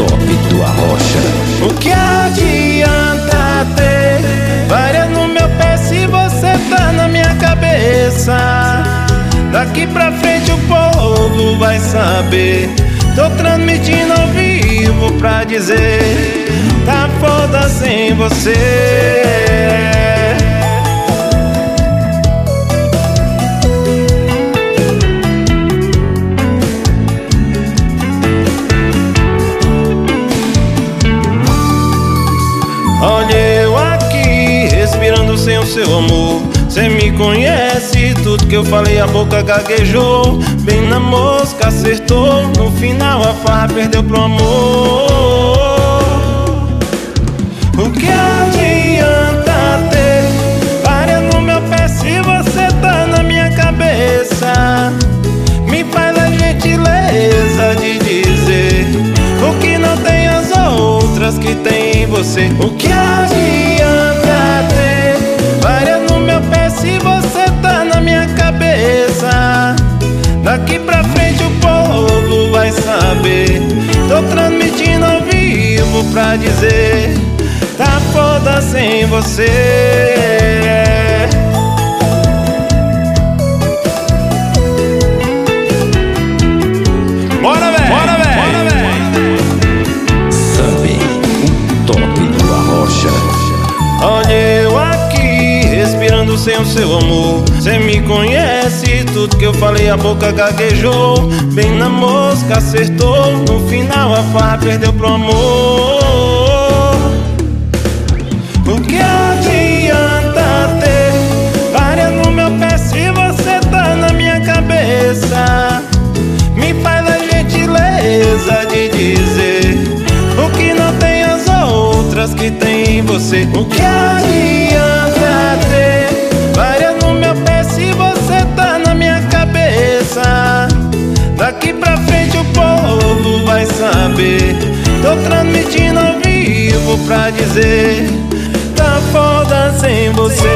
top do Arrocha. O que adianta ter várias no meu pé se você tá na minha cabeça? Daqui pra frente o povo vai saber. Tô transmitindo ao vivo pra dizer: Tá foda sem você. O seu amor. Cê me conhece, tudo que eu falei a boca gaguejou. Bem na mosca, acertou. No final a farra perdeu pro amor. O que adianta ter várias no meu pé se você tá na minha cabeça? Me faz a gentileza de dizer o que não tem as outras que tem em você. O que adianta pra dizer: Tá foda sem você. Bora, velho! Bora, velho! Bora, velho! Sabe, o top do Arrocha. Olha eu aqui, respirando sem o seu amor. Cê me conhece, tudo que eu falei a boca gaguejou. Bem na mosca, acertou. No final a farra perdeu pro amor. Outras que tem em você. O que adianta ter várias no meu pé se você tá na minha cabeça? Daqui pra frente o povo vai saber. Tô transmitindo ao vivo pra dizer: Tá foda sem você.